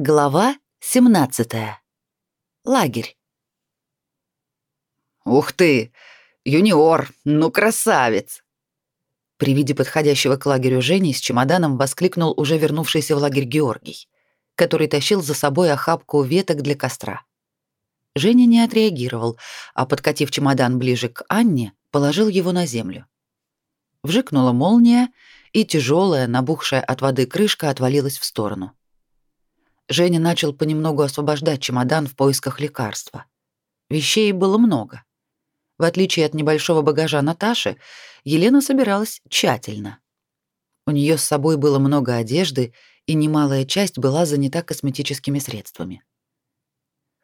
Глава 17. Лагерь. «Ух ты! Юниор! Ну, красавец!» При виде подходящего к лагерю Жени с чемоданом воскликнул уже вернувшийся в лагерь Георгий, который тащил за собой охапку веток для костра. Женя не отреагировал, а, подкатив чемодан ближе к Анне, положил его на землю. Вжикнула молния, и тяжелая, набухшая от воды крышка отвалилась в сторону. Женя начал понемногу освобождать чемодан в поисках лекарства. Вещей было много. В отличие от небольшого багажа Наташи, Елена собиралась тщательно. У нее с собой было много одежды, и немалая часть была занята косметическими средствами.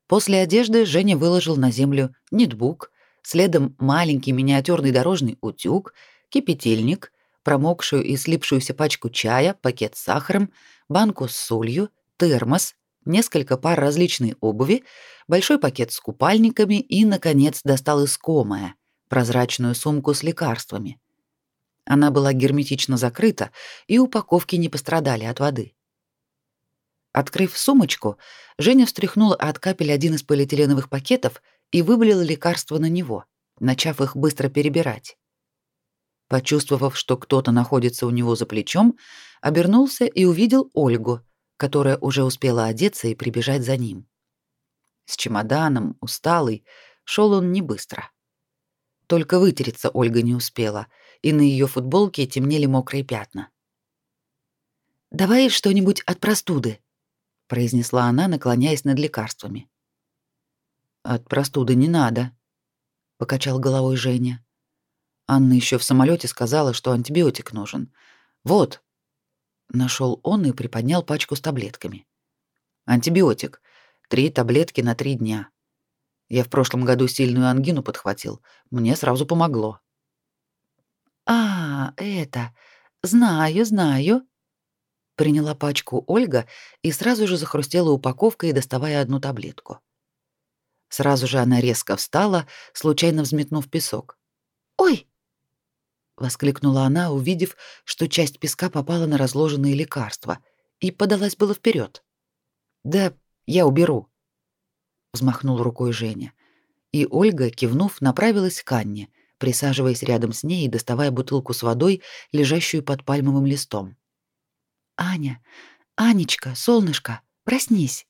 После одежды Женя выложил на землю нетбук, следом маленький миниатюрный дорожный утюг, кипятильник, промокшую и слипшуюся пачку чая, пакет с сахаром, банку с солью, термос, несколько пар различной обуви, большой пакет с купальниками и, наконец, достал искомое — прозрачную сумку с лекарствами. Она была герметично закрыта, и упаковки не пострадали от воды. Открыв сумочку, Женя встряхнула от капель один из полиэтиленовых пакетов и вывалила лекарства на него, начав их быстро перебирать. Почувствовав, что кто-то находится у него за плечом, обернулся и увидел Ольгу — которая уже успела одеться и прибежать за ним. С чемоданом, усталый, шел он не быстро. Только вытереться Ольга не успела, и на ее футболке темнели мокрые пятна. «Давай что-нибудь от простуды», — произнесла она, наклоняясь над лекарствами. «От простуды не надо», — покачал головой Женя. Анна еще в самолете сказала, что антибиотик нужен. Вот, Нашел он и приподнял пачку с таблетками. Антибиотик. Три таблетки на три дня. Я в прошлом году сильную ангину подхватил. Мне сразу помогло. А, это. Знаю, знаю. Приняла пачку Ольга и сразу же захрустела упаковкой, доставая одну таблетку. Сразу же она резко встала, случайно взметнув песок. Ой, воскликнула она, увидев, что часть песка попала на разложенные лекарства, и подалась было вперед. "Да, я уберу", взмахнул рукой Женя. И Ольга, кивнув, направилась к Анне, присаживаясь рядом с ней и доставая бутылку с водой, лежащую под пальмовым листом. "Аня, Анечка, солнышко, проснись".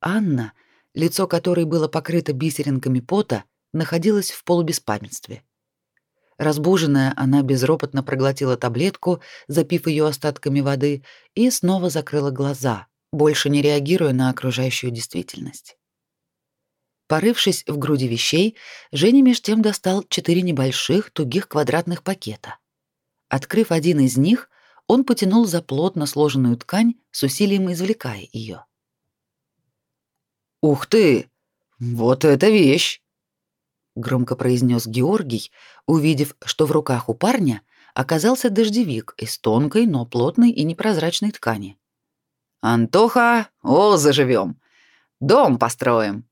Анна, лицо которой было покрыто бисеринками пота, находилась в полубеспамятстве. Разбуженная, она безропотно проглотила таблетку, запив ее остатками воды, и снова закрыла глаза, больше не реагируя на окружающую действительность. Порывшись в груди вещей, Женя меж тем достал четыре небольших тугих квадратных пакета. Открыв один из них, он потянул за плотно сложенную ткань, с усилием извлекая ее. «Ух ты! Вот это вещь!» Громко произнес Георгий, увидев, что в руках у парня оказался дождевик из тонкой, но плотной и непрозрачной ткани. Антоха, о, заживем. Дом построим.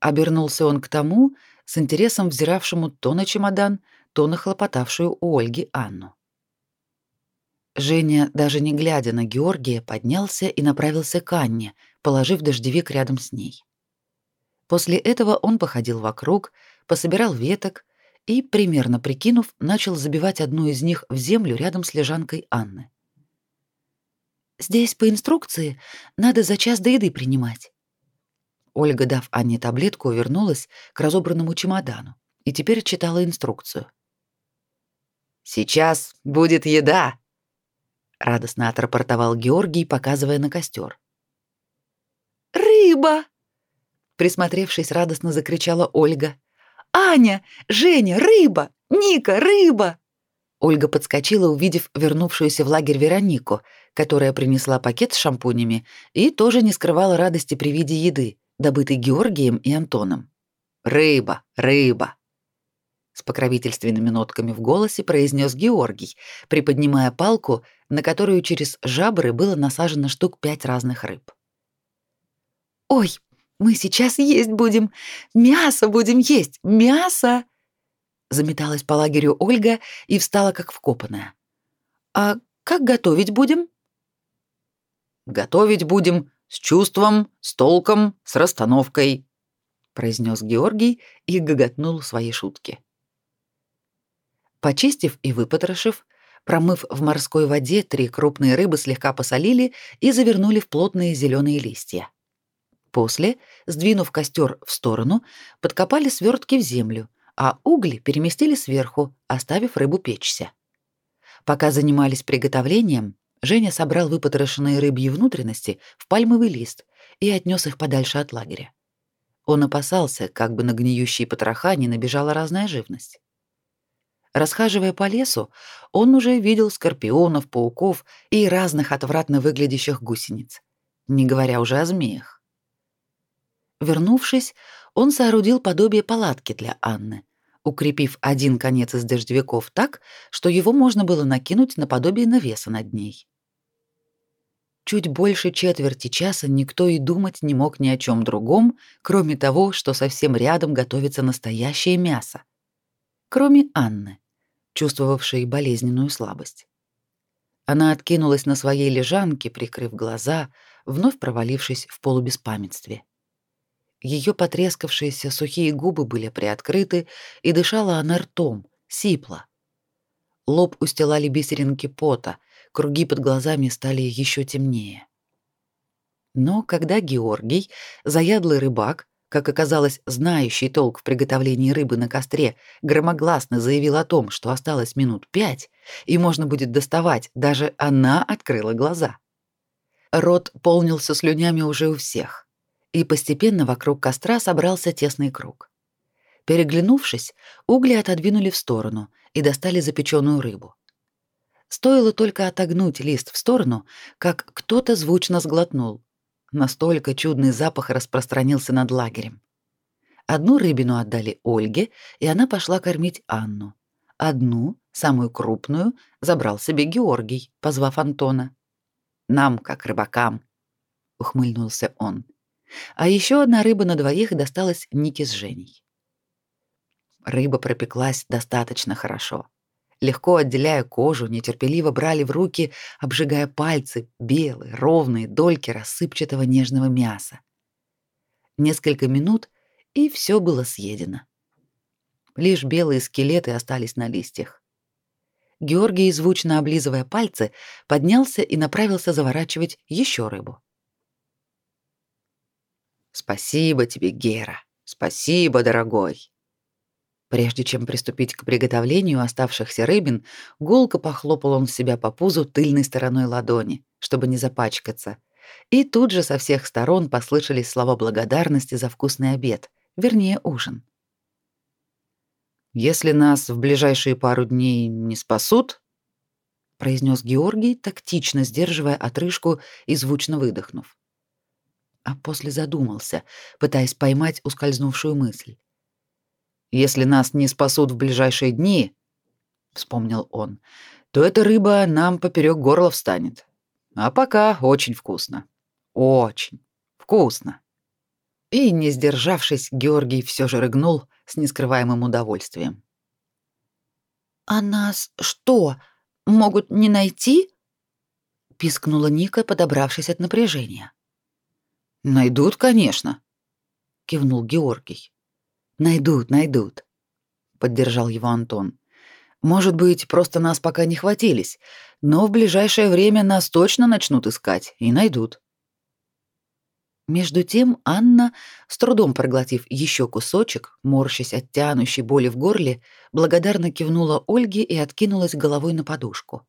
Обернулся он к тому, с интересом взиравшему то на чемодан, то на хлопотавшую у Ольги Анну. Женя, даже не глядя на Георгия, поднялся и направился к Анне, положив дождевик рядом с ней. После этого он походил вокруг, пособирал веток и, примерно прикинув, начал забивать одну из них в землю рядом с лежанкой Анны. «Здесь по инструкции надо за час до еды принимать». Ольга, дав Анне таблетку, вернулась к разобранному чемодану и теперь читала инструкцию. «Сейчас будет еда», — радостно отрапортовал Георгий, показывая на костер. «Рыба!» Присмотревшись, радостно закричала Ольга. «Аня! Женя! Рыба! Ника! Рыба!» Ольга подскочила, увидев вернувшуюся в лагерь Веронику, которая принесла пакет с шампунями и тоже не скрывала радости при виде еды, добытой Георгием и Антоном. «Рыба! Рыба!» С покровительственными нотками в голосе произнес Георгий, приподнимая палку, на которую через жабры было насажено штук пять разных рыб. «Ой, мы сейчас есть будем. Мясо будем есть. Мясо!» Заметалась по лагерю Ольга и встала как вкопанная. «А как готовить будем?» Готовить будем с чувством, с толком, с расстановкой», — произнес Георгий и гоготнул свои шутки. Почистив и выпотрошив, промыв в морской воде, три крупные рыбы слегка посолили и завернули в плотные зеленые листья. После, сдвинув костер в сторону, подкопали свертки в землю, а угли переместили сверху, оставив рыбу печься. Пока занимались приготовлением, Женя собрал выпотрошенные рыбьи внутренности в пальмовый лист и отнес их подальше от лагеря. Он опасался, как бы на гниющие потроха не набежала разная живность. Расхаживая по лесу, он уже видел скорпионов, пауков и разных отвратно выглядящих гусениц, не говоря уже о змеях. Вернувшись, он соорудил подобие палатки для Анны, укрепив один конец из дождевиков так, что его можно было накинуть наподобие навеса над ней. Чуть больше четверти часа никто и думать не мог ни о чем другом, кроме того, что совсем рядом готовится настоящее мясо. Кроме Анны, чувствовавшей болезненную слабость. Она откинулась на своей лежанке, прикрыв глаза, вновь провалившись в полубеспамятстве. Ее потрескавшиеся сухие губы были приоткрыты, и дышала она ртом, сипло. Лоб устилали бисеринки пота, круги под глазами стали еще темнее. Но когда Георгий, заядлый рыбак, как оказалось, знающий толк в приготовлении рыбы на костре, громогласно заявил о том, что осталось минут пять, и можно будет доставать, даже она открыла глаза. Рот полнился слюнями уже у всех и постепенно вокруг костра собрался тесный круг. Переглянувшись, угли отодвинули в сторону и достали запеченную рыбу. Стоило только отогнуть лист в сторону, как кто-то звучно сглотнул. Настолько чудный запах распространился над лагерем. Одну рыбину отдали Ольге, и она пошла кормить Анну. Одну, самую крупную, забрал себе Георгий, позвав Антона. «Нам, как рыбакам», — ухмыльнулся он. А еще одна рыба на двоих досталась Нике с Женей. Рыба пропеклась достаточно хорошо. Легко отделяя кожу, нетерпеливо брали в руки, обжигая пальцы, белые, ровные дольки рассыпчатого нежного мяса. Несколько минут, и все было съедено. Лишь белые скелеты остались на листьях. Георгий, звучно облизывая пальцы, поднялся и направился заворачивать еще рыбу. Спасибо тебе, Гера. Спасибо, дорогой. Прежде чем приступить к приготовлению оставшихся рыбин, гулко похлопал он себя по пузу тыльной стороной ладони, чтобы не запачкаться. И тут же со всех сторон послышались слова благодарности за вкусный обед, вернее, ужин. Если нас в ближайшие пару дней не спасут, произнес Георгий, тактично сдерживая отрыжку и звучно выдохнув а после задумался, пытаясь поймать ускользнувшую мысль. «Если нас не спасут в ближайшие дни», — вспомнил он, — «то эта рыба нам поперек горла встанет. А пока очень вкусно. Очень вкусно». И, не сдержавшись, Георгий все же рыгнул с нескрываемым удовольствием. «А нас что, могут не найти?» — пискнула Ника, подобравшись от напряжения. Найдут, конечно, кивнул Георгий. Найдут, найдут, поддержал его Антон. Может быть, просто нас пока не хватились, но в ближайшее время нас точно начнут искать и найдут. Между тем Анна, с трудом проглотив еще кусочек, морщась от тянущей боли в горле, благодарно кивнула Ольге и откинулась головой на подушку.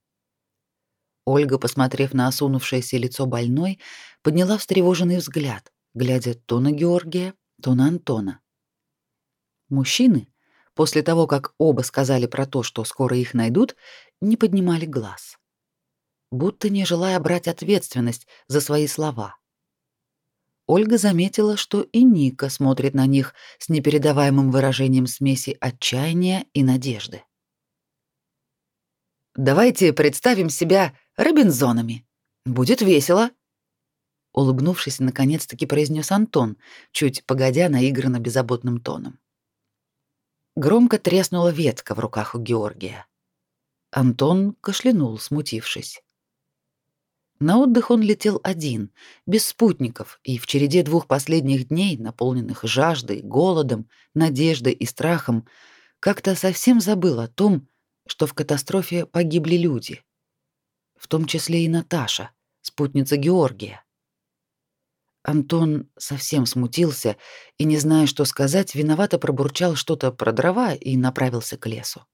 Ольга, посмотрев на осунувшееся лицо больной, подняла встревоженный взгляд, глядя то на Георгия, то на Антона. Мужчины, после того, как оба сказали про то, что скоро их найдут, не поднимали глаз, будто не желая брать ответственность за свои слова. Ольга заметила, что и Ника смотрит на них с непередаваемым выражением смеси отчаяния и надежды. «Давайте представим себя Робинзонами. Будет весело. Улыбнувшись, наконец-таки произнес Антон, чуть погодя наигранно беззаботным тоном. Громко треснула ветка в руках у Георгия. Антон кашлянул, смутившись. На отдых он летел один, без спутников, и в череде двух последних дней, наполненных жаждой, голодом, надеждой и страхом, как-то совсем забыл о том, что в катастрофе погибли люди, в том числе и Наташа, спутница Георгия. Антон совсем смутился и, не зная, что сказать, виновато пробурчал что-то про дрова и направился к лесу.